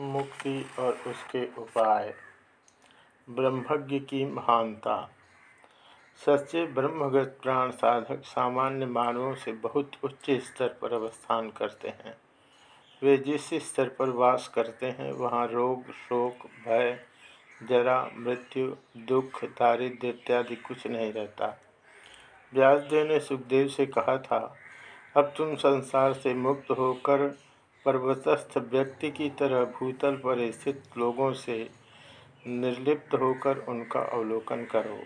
मुक्ति और उसके उपाय। ब्रह्मज्ञ की महानता। सच्चे ब्रह्मगत प्राण साधक सामान्य मानवों से बहुत उच्च स्तर पर अवस्थान करते हैं। वे जिस स्तर पर वास करते हैं, वहाँ रोग, शोक, भय, जरा, मृत्यु, दुख दारिद्र इत्यादि कुछ नहीं रहता। व्यासदेव ने सुखदेव से कहा था, अब तुम संसार से मुक्त होकर पर्वतस्थ व्यक्ति की तरह भूतल पर स्थित लोगों से निर्लिप्त होकर उनका अवलोकन करो।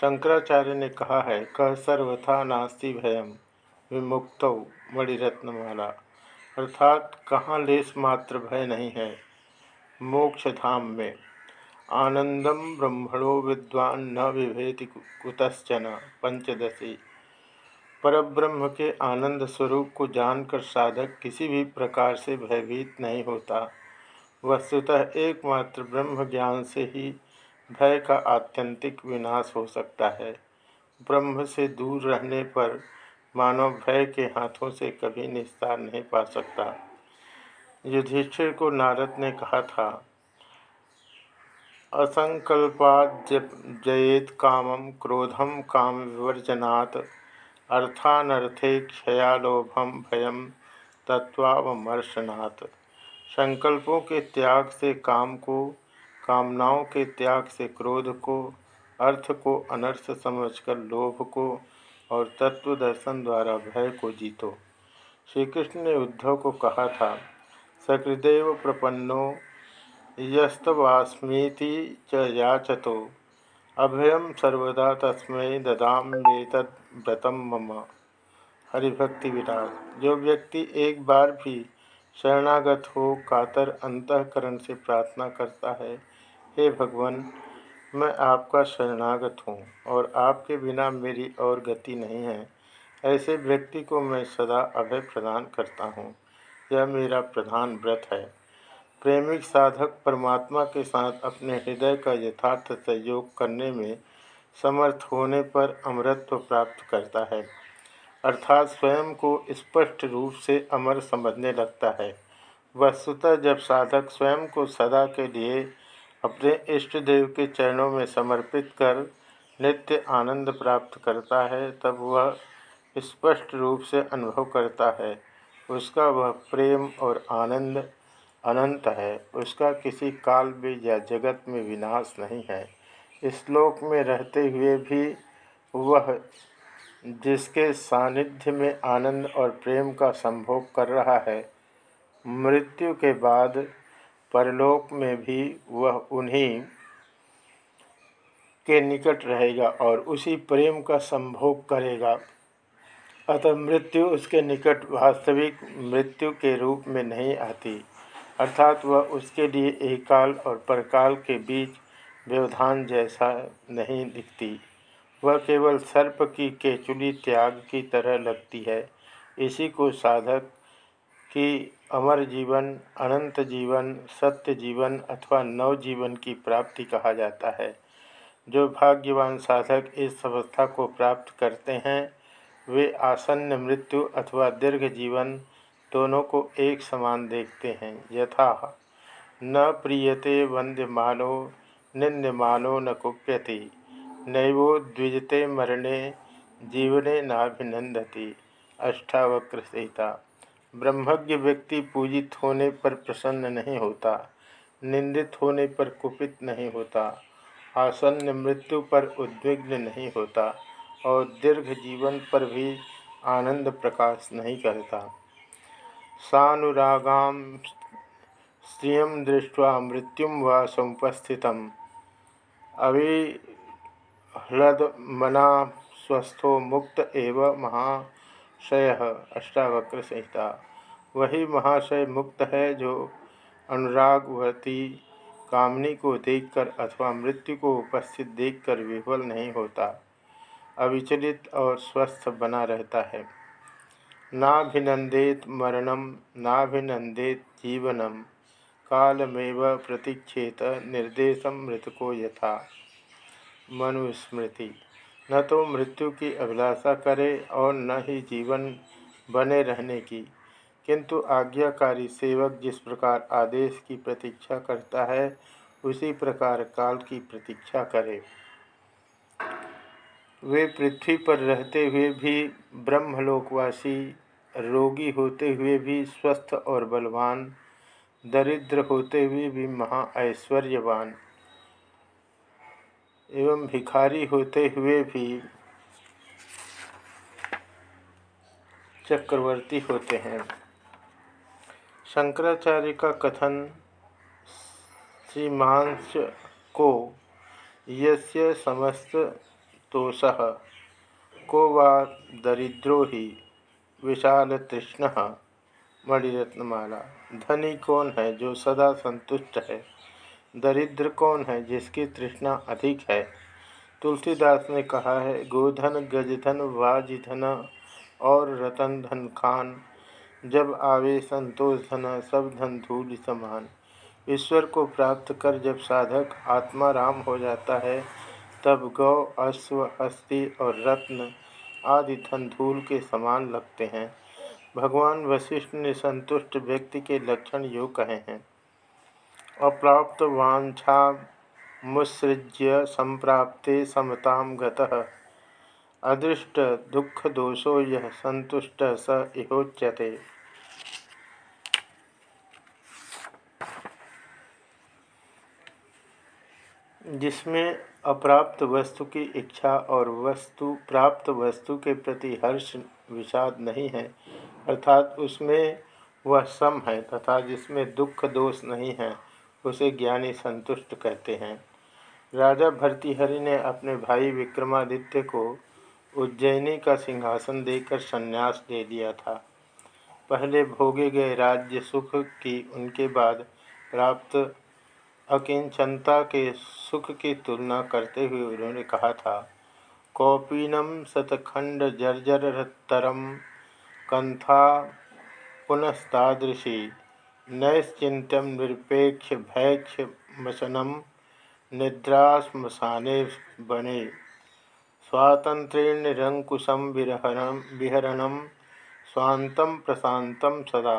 शंकराचार्य ने कहा है, कह सर्वथा नास्ति भयम विमुक्त मणिरत्नमाला। अर्थात कहाँ लेस मात्र भय नहीं है मोक्ष धाम में। आनंदम ब्रह्मणो विद्वान न विभेति कुतश्चन पंचदशी। परब्रह्म के आनंद स्वरूप को जानकर साधक किसी भी प्रकार से भयभीत नहीं होता। वस्तुतः एकमात्र ब्रह्म ज्ञान से ही भय का आत्यंतिक विनाश हो सकता है। ब्रह्म से दूर रहने पर मानव भय के हाथों से कभी निस्तार नहीं पा सकता। युधिष्ठिर को नारद ने कहा था असंकल्पात जयेत कामम क्रोधम काम विवर्जनात् अर्थानर्थे क्षयालोभम भयम तत्वावमर्शनात् संकल्पों के त्याग से काम को, कामनाओं के त्याग से क्रोध को, अर्थ को अनर्थ समझकर लोभ को और तत्व दर्शन द्वारा भय को जीतो। श्री कृष्ण ने उद्धव को कहा था, सकृदेव प्रपन्नो, यस्तवास्मीति च याचतो। अभयम सर्वदा तस्मै ददामेतद व्रतम मम। हरिभक्ति विराट जो व्यक्ति एक बार भी शरणागत हो, कातर अंतकरण से प्रार्थना करता है, हे भगवान, मैं आपका शरणागत हूँ और आपके बिना मेरी और गति नहीं है। ऐसे व्यक्ति को मैं सदा अभय प्रदान करता हूँ। यह मेरा प्रधान व्रत है। प्रेमिक साधक परमात्मा के साथ अपने हृदय का यथार्थ सहयोग करने में समर्थ होने पर अमरत्व प्राप्त करता है। अर्थात स्वयं को स्पष्ट रूप से अमर समझने लगता है। वस्तुतः जब साधक स्वयं को सदा के लिए अपने इष्ट देव के चरणों में समर्पित कर नित्य आनंद प्राप्त करता है, तब वह स्पष्ट रूप से अनुभव करता है। उसका वह प्रेम और आनंद अनंत है, उसका किसी काल में या जगत में विनाश नहीं है। इस लोक में रहते हुए भी वह, जिसके सानिध्य में आनंद और प्रेम का संभोग कर रहा है, मृत्यु के बाद परलोक में भी वह उन्हीं के निकट रहेगा और उसी प्रेम का संभोग करेगा। अतः मृत्यु उसके निकट वास्तविक मृत्यु के रूप में नहीं आती। अर्थात वह उसके लिए एकाल और परकाल के बीच व्यवधान जैसा नहीं दिखती। वह केवल सर्प की केचुली त्याग की तरह लगती है। इसी को साधक की अमर जीवन, अनंत जीवन, सत्य जीवन अथवा नव जीवन की प्राप्ति कहा जाता है। जो भाग्यवान साधक इस अवस्था को प्राप्त करते हैं, वे आसन्न मृत्यु अथवा दीर्घ जीवन दोनों को एक समान देखते हैं। यथा, न प्रियते वंद्यमानो, निंद्यमानो न कुप्यति, नैवो द्विजते मरणे, जीवने नाभिनंदति अष्टावक्र सीता ब्रह्मज्ञ व्यक्ति पूजित होने पर प्रसन्न नहीं होता, निंदित होने पर कुपित नहीं होता, आसन्न मृत्यु पर उद्विग्न नहीं होता, और दीर्घ जीवन पर भी आनंद प्रकाश नहीं करता। सानुरागाम स्त्रिय दृष्ट्वा मृत्युम व समुपस्थित अभिह्लदमना स्वस्थो मुक्त एव महाशय अष्टावक्र संहिता वही महाशय मुक्त है जो अनुरागवती कामनी को देखकर अथवा मृत्यु को उपस्थित देखकर विफल नहीं होता। अविचलित और स्वस्थ बना रहता है। नाभिनंदेत मरणम नाभिनंदेत जीवनम कालमेव प्रतीक्षेत निर्देश मृतको यथा। मनुस्मृति। न तो मृत्यु की अभिलाषा करे और न ही जीवन बने रहने की। किंतु आज्ञाकारी सेवक जिस प्रकार आदेश की प्रतीक्षा करता है, उसी प्रकार काल की प्रतीक्षा करे। वे पृथ्वी पर रहते हुए भी ब्रह्मलोकवासी, रोगी होते हुए भी स्वस्थ और बलवान, दरिद्र होते हुए भी महा ऐश्वर्यवान एवं भिखारी होते हुए भी चक्रवर्ती होते हैं। शंकराचार्य का कथन सीमांश को यस्य समस्त तोष को वा दरिद्रो ही? विशाल तृष्ण। मणिरत्नमाला। धनी कौन है जो सदा संतुष्ट है? दरिद्र कौन है जिसकी तृष्णा अधिक है? तुलसीदास ने कहा है, गोधन, गजधन, वाजिधन और रतन धन खान। जब आवे संतोष धन, सब धन धूल समान। ईश्वर को प्राप्त कर जब साधक आत्मा राम हो जाता है तब गौ, अश्व, अस्थि और रत्न आदि धन धूल के समान लगते हैं। भगवान वशिष्ठ ने संतुष्ट व्यक्ति के लक्षण यो कहे हैं। अप्राप्त वाछा मुसृज्य संप्राप्ते समताम गतः। अदृष्ट दुख दोषो यह संतुष्ट स इहोच्यते। जिसमें अप्राप्त वस्तु की इच्छा और वस्तु, प्राप्त वस्तु के प्रति हर्ष विषाद नहीं है, अर्थात उसमें वह सम है तथा जिसमें दुख दोष नहीं है, उसे ज्ञानी संतुष्ट कहते हैं। राजा भर्तृहरि ने अपने भाई विक्रमादित्य को उज्जैनी का सिंहासन देकर संन्यास दे दिया था। पहले भोगे गए राज्य सुख की उनके बाद प्राप्त अकिंचनता के सुख की तुलना करते हुए उन्होंने कहा था, कौपीनम शतखंड जर्जरतरम कंथा पुनस्तादृशी नैश्चिंत्यम निरपेक्ष भैक्ष मशनम निद्राश्मशाने बने। स्वातंत्रेण निरंकुशम विहरण विहरणम स्वांतम प्रशांतम सदा।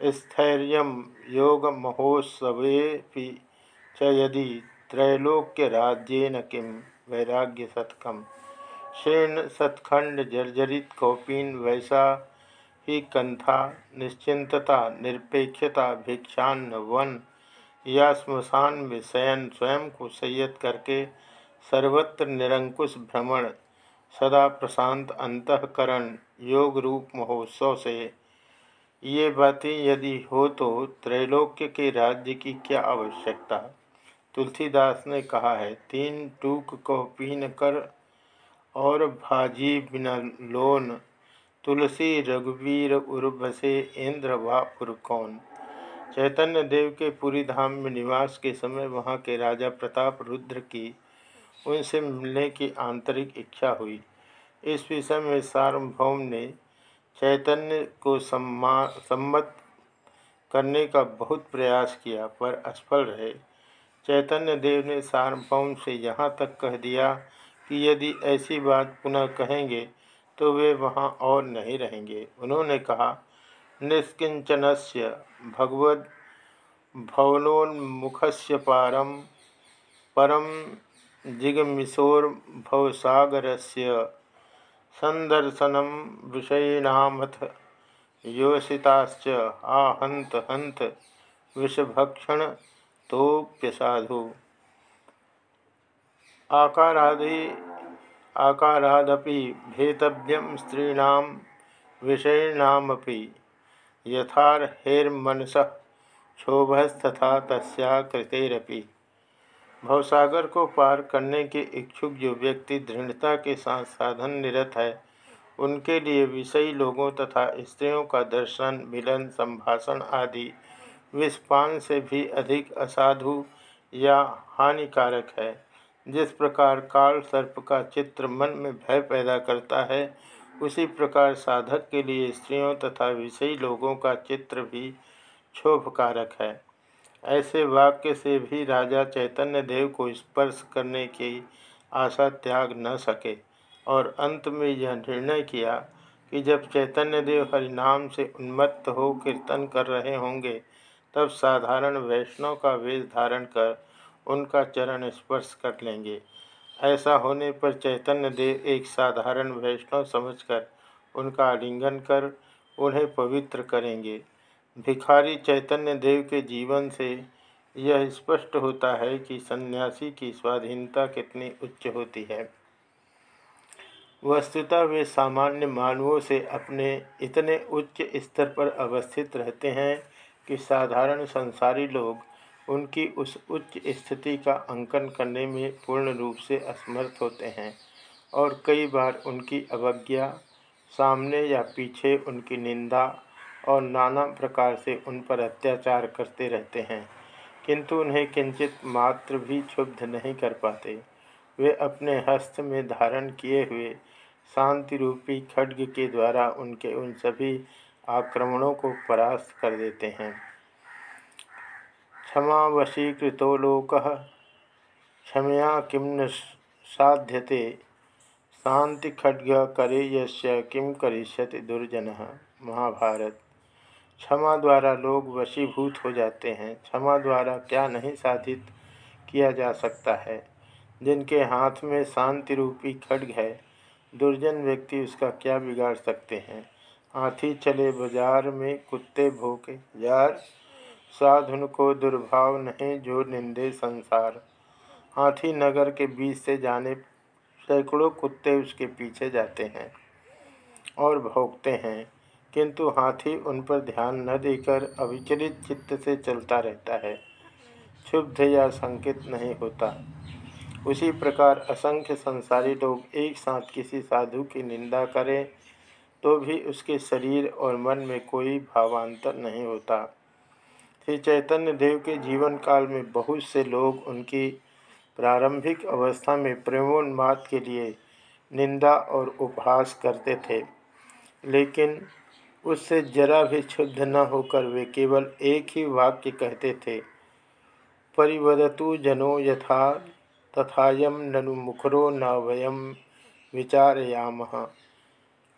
स्थैर्य योग महोत्सवे च यदि त्रैलोक्यराज्येन किं वैराग्य शतकम शीर्ण सतखंड जर्जरित कौपीन वैसा ही कंथा निश्चिंतता निरपेक्षता भिक्षान्न वन या स्मशान में शयन स्वयं को संयत करके सर्वत्र निरंकुश भ्रमण सदा प्रशांत अंतकरण योग रूप महोत्सव से ये बातें यदि हो तो त्रैलोक्य के राज्य की क्या आवश्यकता? तुलसीदास ने कहा है, तीन टूक को पीन कर और भाजी बिना लोन, तुलसी, रघुवीर उर्वसे इंद्र वापुर कौन चैतन्य देव के पुरी धाम में निवास के समय वहाँ के राजा प्रताप रुद्र की उनसे मिलने की आंतरिक इच्छा हुई। इस विषय में सार्वभौम ने चैतन्य को सम्मत करने का बहुत प्रयास किया, पर असफल रहे। चैतन्य देव ने सार्वभौम से यहाँ तक कह दिया कि यदि ऐसी बात पुनः कहेंगे तो वे वहाँ और नहीं रहेंगे। उन्होंने कहा निष्किंचन से भगवद भवनोन्मुख से पारम परम जिगमिशोर भवसागर से संदर्शनम विषयीनामथ योषिताश्च आ हंत हंत विषभक्षण तोप्यसाधु आकारादि, आकारादपि भेतव्यम स्त्रीणां विषयीणामपि यथार्हेर्मनसः क्षोभस्तथा तस्याकृतेरपि भवसागर को पार करने के इच्छुक जो व्यक्ति दृढ़ता के साथ साधन निरत है, उनके लिए विषयी लोगों तथा स्त्रियों का दर्शन, मिलन, संभाषण आदि विषपान से भी अधिक असाधु या हानिकारक है। जिस प्रकार काल सर्प का चित्र मन में भय पैदा करता है, उसी प्रकार साधक के लिए स्त्रियों तथा विषयी लोगों का चित्र भी क्षोभकारक है। ऐसे वाक्य से भी राजा चैतन्य देव को स्पर्श करने की आशा त्याग न सके। और अंत में यह निर्णय किया कि जब चैतन्य देव हरिनाम से उन्मत्त हो कीर्तन कर रहे होंगे, तब साधारण वैष्णव का वेश धारण कर उनका चरण स्पर्श कर लेंगे। ऐसा होने पर चैतन्य देव एक साधारण वैष्णव समझकर उनका आलिंगन कर उन्हें पवित्र करेंगे। भिखारी चैतन्य देव के जीवन से यह स्पष्ट होता है कि सन्यासी की स्वाधीनता कितनी उच्च होती है। वस्तुतः वे सामान्य मानवों से अपने इतने उच्च स्तर पर अवस्थित रहते हैं कि साधारण संसारी लोग उनकी उस उच्च स्थिति का अंकन करने में पूर्ण रूप से असमर्थ होते हैं और कई बार उनकी अवज्ञा, सामने या पीछे उनकी निंदा और नाना प्रकार से उन पर अत्याचार करते रहते हैं, किंतु उन्हें किंचित मात्र भी क्षुब्ध नहीं कर पाते। वे अपने हस्त में धारण किए हुए शांति रूपी खड्ग के द्वारा उनके उन सभी आक्रमणों को परास्त कर देते हैं। क्षमा वशीकृतो लोक, क्षमया किम न साध्यते शांति खड्ग करे यस्य किम करिष्यति दुर्जन। महाभारत। क्षमा द्वारा लोग वशीभूत हो जाते हैं। क्षमा द्वारा क्या नहीं साधित किया जा सकता है? जिनके हाथ में शांति रूपी खड्ग है, दुर्जन व्यक्ति उसका क्या बिगाड़ सकते हैं? हाथी चले बाज़ार में कुत्ते भूखे जार साधुन को दुर्भाव नहीं, जो निंदे संसार। हाथी नगर के बीच से जाने, सैकड़ों कुत्ते उसके पीछे जाते हैं और भोगते हैं। किंतु हाथी उन पर ध्यान न देकर अविचलित चित्त से चलता रहता है। क्षुब्ध या संकित नहीं होता। उसी प्रकार असंख्य संसारी लोग एक साथ किसी साधु की निंदा करें तो भी उसके शरीर और मन में कोई भावांतर नहीं होता। श्री चैतन्य देव के जीवन काल में बहुत से लोग उनकी प्रारंभिक अवस्था में प्रेमोन्माद के लिए निंदा और उपहास करते थे। लेकिन उससे जरा भी क्षुब्ध न होकर वे केवल एक ही वाक्य कहते थे परिवदतु जनो यथा, तथायम ननु मुखरो न वयम विचारयाम।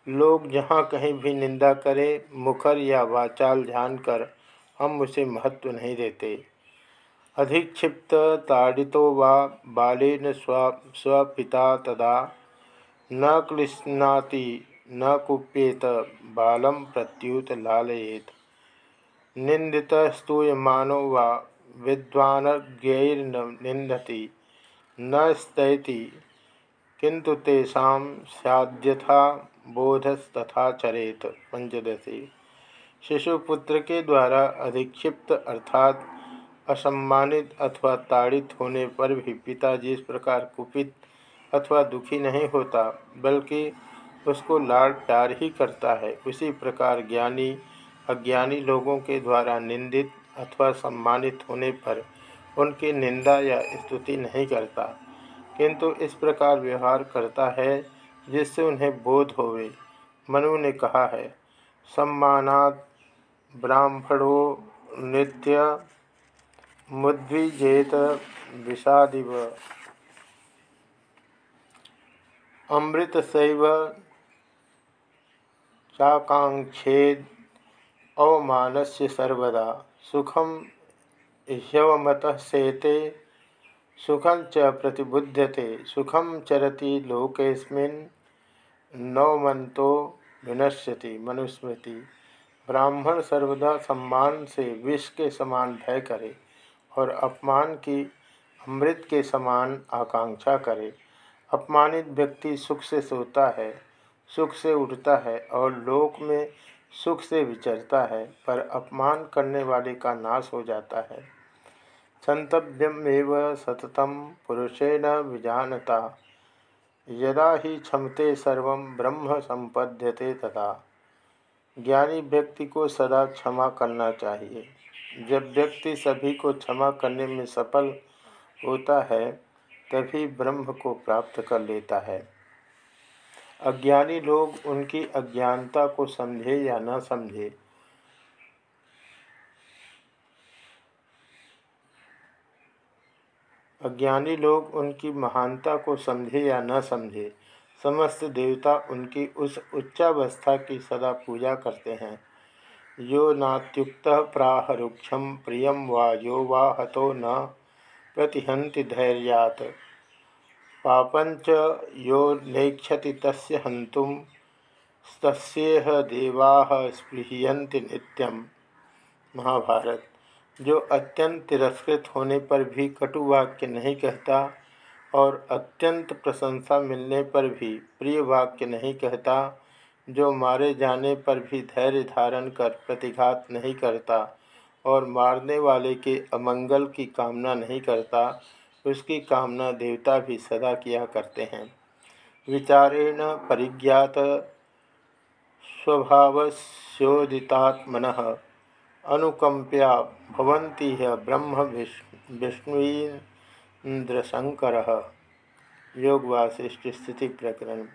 लोग जहाँ कहीं भी निंदा करें, मुखर या वाचाल जानकर हम उसे महत्व नहीं देते। अधिक्षिप्त ताड़ितो वा बालेन स्व स्वपिता तदा, न क्लिश्नाति न कुप्येत बालम प्रत्युत लालयेत। निंदितस्तूयमानो वा विद्वानज्ञैर्न निंदति न स्तैति किंतु तेषा सद्यथा बोधस्तथा चरेत, पंचदशी। शिशुपुत्र के द्वारा अधिक्षिप्त अर्थात असम्मानित अथवा ताड़ित होने पर भी पिता जिस प्रकार कुपित अथवा दुखी नहीं होता, बल्कि उसको प्यार ही करता है। उसी प्रकार ज्ञानी, अज्ञानी लोगों के द्वारा निंदित अथवा सम्मानित होने पर उनकी निंदा या स्तुति नहीं करता। किंतु इस प्रकार व्यवहार करता है जिससे उन्हें बोध होवे। मनु ने कहा है, सम्मानात् ब्राह्मणो नित्य मुद्विजेत विषादिव। अमृत सैव चाकांक्षेद अवमानस्य सर्वदा। सुखम ह्यवमत सेते सुखम च प्रतिबुध्यते। सुखम चरति लोकेस्मिन् नवमंतो विनश्यति मनुस्मृति। ब्राह्मण सर्वदा सम्मान से विष के समान भय करे और अपमान की अमृत के समान आकांक्षा करे। अपमानित व्यक्ति सुख से सोता है। सुख से उठता है और लोक में सुख से विचरता है, पर अपमान करने वाले का नाश हो जाता है। क्षंतव्यमेव सततम पुरुषेण विजानता। यदा ही क्षमते सर्व ब्रह्म संपद्यते तथा ज्ञानी व्यक्ति को सदा क्षमा करना चाहिए। जब व्यक्ति सभी को क्षमा करने में सफल होता है, तभी ब्रह्म को प्राप्त कर लेता है। अज्ञानी लोग उनकी अज्ञानता को समझे या न समझे। अज्ञानी लोग उनकी महानता को समझे या न समझे, समस्त देवता उनकी उस उच्चावस्था की सदा पूजा करते हैं। यो नात्युक्त प्राहरुक्षम प्रियम वा यो वा हतो न प्रतिहंति धैर्यात। पापंच यो नेक्षति तस्य हंतुम तस्ेह देवा स्पृहयंति नित्यम महाभारत। जो अत्यंत तिरस्कृत होने पर भी कटु वाक्य नहीं कहता और अत्यंत प्रशंसा मिलने पर भी प्रिय वाक्य नहीं कहता, जो मारे जाने पर भी धैर्य धारण कर प्रतिघात नहीं करता और मारने वाले के अमंगल की कामना नहीं करता उसकी कामना देवता भी सदा किया करते हैं। विचारेण परिज्ञात स्वभावस्योदितात्मन अनुकंप्या भवन्ति ब्रह्म विष्णुन्द्रशंकर योग वासिष्ठ स्थिति प्रकरण।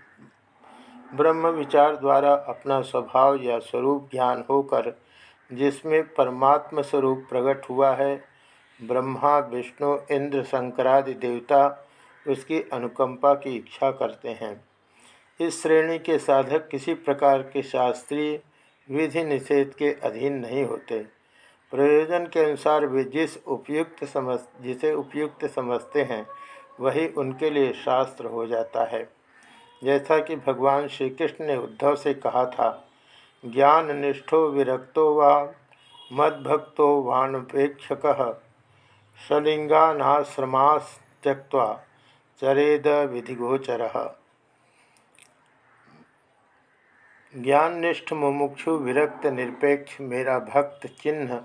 ब्रह्म विचार द्वारा अपना स्वभाव या स्वरूप ज्ञान होकर जिसमें परमात्म स्वरूप प्रकट हुआ है ब्रह्मा, विष्णु, इंद्र, शंकरादि देवता उसकी अनुकंपा की इच्छा करते हैं। इस श्रेणी के साधक किसी प्रकार के शास्त्रीय विधि निषेध के अधीन नहीं होते। प्रयोजन के अनुसार वे जिस उपयुक्त समझ जिसे उपयुक्त समझते हैं, वही उनके लिए शास्त्र हो जाता है। जैसा कि भगवान श्री कृष्ण ने उद्धव से कहा था ज्ञान निष्ठो विरक्तो व मद्भक्तो वाणपेक्षक सलिंगानाश्रमास त्यक्वा चरेद विधिगोचर ज्ञाननिष्ठ मुमुक्षु विरक्त निरपेक्ष मेरा भक्त चिन्ह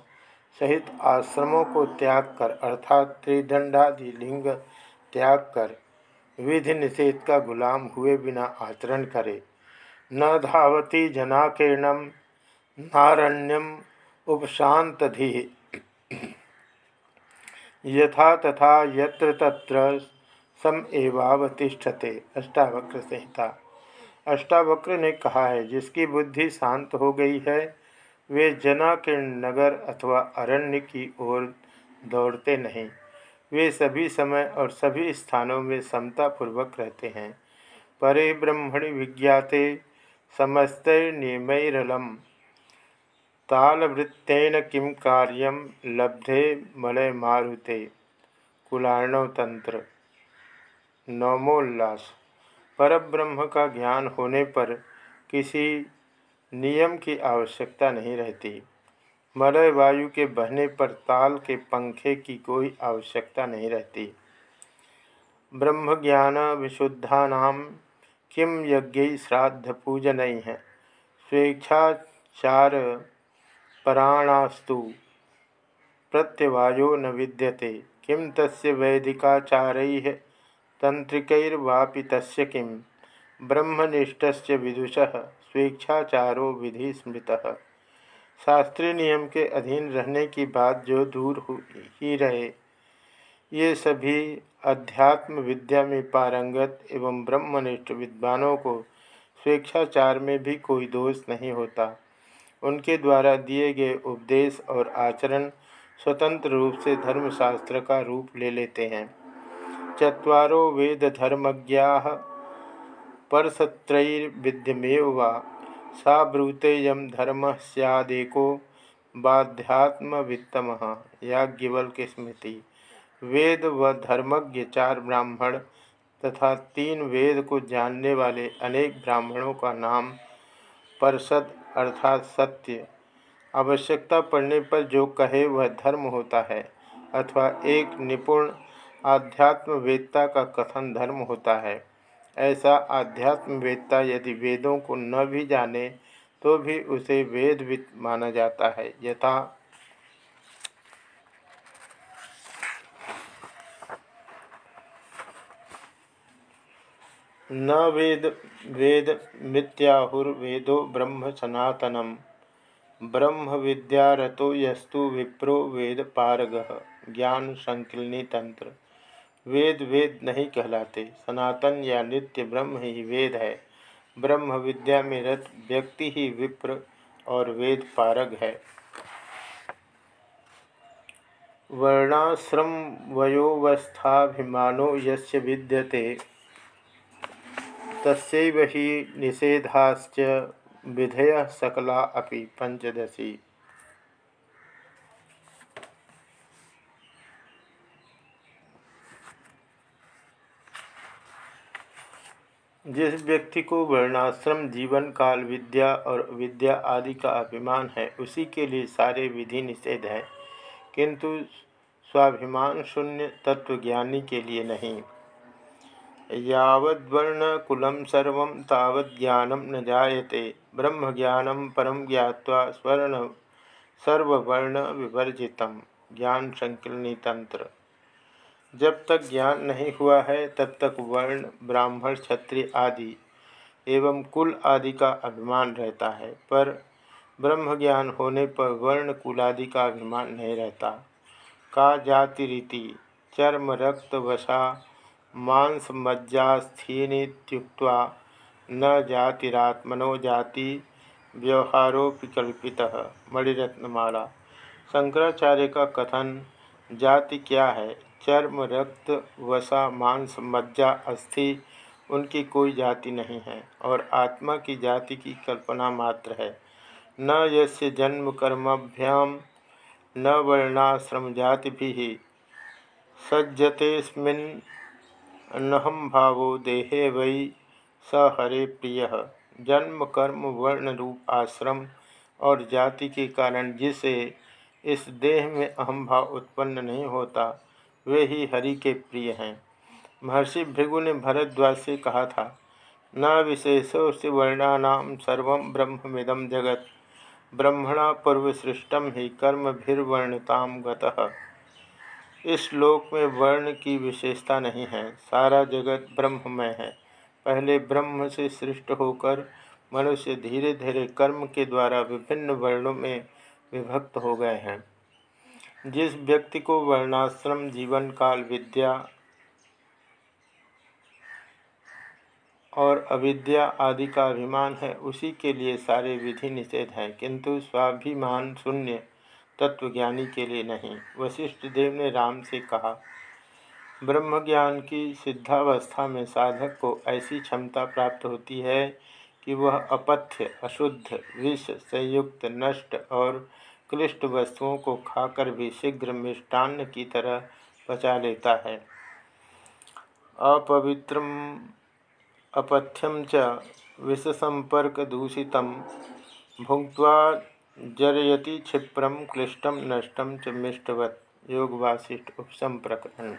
सहित आश्रमों को त्याग कर, अर्थात त्रिदंडादि लिंग त्याग कर विधि निषेध का गुलाम हुए बिना आचरण करे। न धावती जनाकीर्णम नारण्यम उपशांतधि। यथा तथा यत्र तत्र सम एवावतिष्ठते। अष्टावक्र संहिता। अष्टावक्र ने कहा है, जिसकी बुद्धि शांत हो गई है, वे जनाकीर्ण नगर अथवा अरण्य की ओर दौड़ते नहीं। वे सभी समय और सभी स्थानों में समतापूर्वक रहते हैं। परे ब्रह्मणि विज्ञाते समस्त नियमैरलम तालवृत्तेन किम कार्यम लब्धे मलय मारुते कुलार्णव तंत्र। नवमोल्लास। परब्रह्म का ज्ञान होने पर किसी नियम की आवश्यकता नहीं रहती। मलय वायु के बहने पर ताल के पंखे की कोई आवश्यकता नहीं रहती। ब्रह्म ज्ञान विशुद्धानाम किम यज्ञ श्राद्ध पूजन। है स्वेच्छाचार पराणास्तु। प्रत्यवायो न विद्यते। किम तस्य वैदिकाचार तंत्रिकैर्वापि तस्य किम ब्रह्मनिष्ठ विदुषः स्वेच्छाचारो विधि स्मृतः। शास्त्रीय नियम के अधीन रहने की बात जो दूर ही रहे, ये सभी अध्यात्म विद्या में पारंगत एवं ब्रह्मनिष्ठ विद्वानों को स्वेच्छाचार में भी कोई दोष नहीं होता। उनके द्वारा दिए गए उपदेश और आचरण स्वतंत्र रूप से धर्मशास्त्र का रूप ले लेते हैं। चत्वारो वेद धर्मज्ञा परसत्रैर्विद्यमेव वा। सा ब्रूते यम धर्म सैदेको बाध्यात्मवित्तम। याज्ञवल की स्मृति। वेद व धर्मज्ञ चार ब्राह्मण तथा तीन वेद को जानने वाले अनेक ब्राह्मणों का नाम परसद अर्थात सत्य। आवश्यकता पड़ने पर जो कहे वह धर्म होता है, अथवा एक निपुण आध्यात्मवेदता का कथन धर्म होता है। ऐसा आध्यात्मवेदता यदि वेदों को न भी जाने तो भी उसे वेदविद माना जाता है। यथा न वेद वेद मिथ्याहुर्वेदो ब्रह्म सनातनम। ब्रह्म विद्यारतो यस्तु विप्रो वेद पारग, ज्ञान संकीर्णी तंत्र। वेद वेद नहीं कहलाते, सनातन या नित्य ब्रह्म ही वेद है। ब्रह्म विद्या में रत, व्यक्ति ही विप्र और वेद पारग है। वर्णाश्रम वयोवस्थाभिमानो यस्य विद्यते। तस्व ही विधय सकला अपि पंचदशी जिस व्यक्ति को वर्णाश्रम जीवन काल विद्या और विद्या आदि का अभिमान है, उसी के लिए सारे विधि निषेध हैं, किंतु स्वाभिमान शून्य तत्वज्ञानी के लिए नहीं। यद्वर्णकुलम सर्व तावद ज्ञानम न जायते। ब्रह्म ज्ञानम परम ज्ञावा स्वर्ण सर्ववर्ण विवर्जित ज्ञान संकीर्णी तंत्र। जब तक ज्ञान नहीं हुआ है, तब तक वर्ण, ब्राह्मण, क्षत्रिय आदि एवं कुल आदि का अभिमान रहता है। पर ब्रह्म ज्ञान होने पर वर्ण कुलादि का अभिमान नहीं रहता। का जाति रीति, चर्म, रक्त, वसा मांस मज्जास्थीनित्युक्त न जातिरात्मनो जाति व्यवहारोपिकल्पित मणिरत्नमाला। शंकराचार्य का कथन, जाति क्या है? चर्म, रक्त, वसा मांस मज्जा अस्थि, उनकी कोई जाति नहीं है और आत्मा की जाति की कल्पना मात्र है। न यस्य जन्म कर्मभ्याम न वर्णाश्रम जाति भी सज्जतेस्मिन् नहम भावो देहे वै, स हरे प्रिय। जन्म, कर्म, वर्ण, रूप, आश्रम और जाति के कारण जिसे इस देह में अहम भाव उत्पन्न नहीं होता, वे ही हरि के प्रिय हैं। महर्षि भृगु ने भरद्वाज से कहा था, न विशेषो से वर्णानाम सर्व ब्रह्ममिदम जगत। ब्रह्मणा पूर्वसृष्टम ही कर्मभिर्वर्णताम गतः। इस श्लोक में वर्ण की विशेषता नहीं है। सारा जगत ब्रह्ममय है। पहले ब्रह्म से सृष्ट होकर मनुष्य धीरे धीरे कर्म के द्वारा विभिन्न वर्णों में विभक्त हो गए हैं। जिस व्यक्ति को वर्णाश्रम, जीवन काल, विद्या और अविद्या आदि का अभिमान है, उसी के लिए सारे विधि निषेध हैं। किंतु स्वाभिमान शून्य तत्वज्ञानी के लिए नहीं। वशिष्ठ देव ने राम से कहा, ब्रह्मज्ञान की सिद्धावस्था में साधक को ऐसी क्षमता प्राप्त होती है कि वह अपथ्य, अशुद्ध, विष, संयुक्त, नष्ट और क्लिष्ट वस्तुओं को खाकर भी शीघ्र मिष्टान्न की तरह पचा लेता है। अपवित्र अपथ्यम च विषसंपर्क दूषित भुंक्वा जरयति क्षिप्रम क्लिष्टम नष्टम च मिष्टवत योगवासिष्ठ उपसम प्रकरण